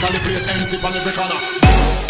Musically place MC on every corner.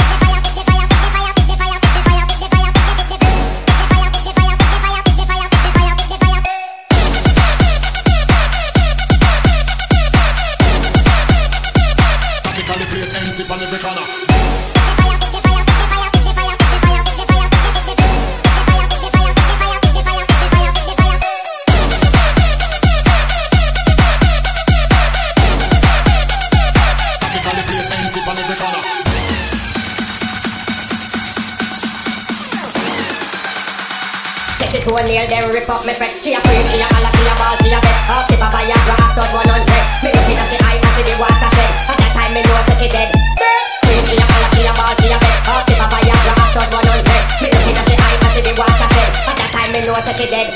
She two nail them rip up me sweat She a freak, she a holler, she a ball, she a bet Up tip a Viagra, half done 100 Me looking at she eye and she be water shed. At that time me know that she dead. Freak, she a holler, she a ball, she a bet Up tip a Viagra, half done 100 Me looking at she eye and she be water shed. At that time me know that she dead.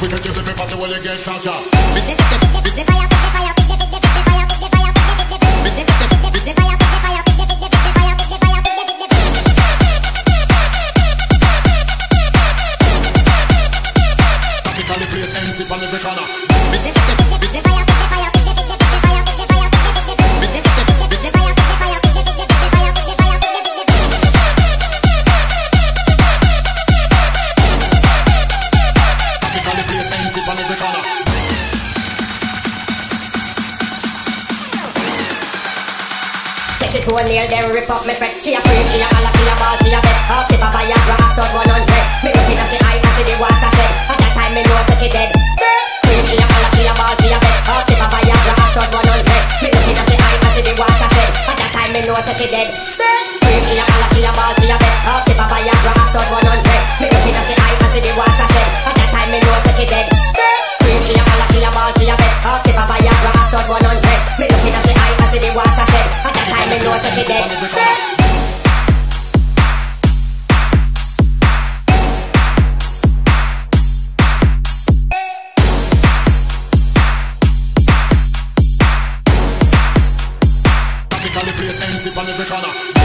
We can you slip, if I say, well, you get up. Take she to a nail, rip up me She a scream, she a holler, she a ball, she a bet Half tip of Viagra, after 100 Me looking at the eye, see the water shed At that time, me know that she dead Scream, she a holler, she a ball, she a bet Half tip of Viagra, after 100 Me at the eye, At a holler, she a ball, she a bet Half tip of Viagra, after 100 Me looking at the eye, see the At that time, me know that she dead she a holler, she a ball, she a MC on every corner.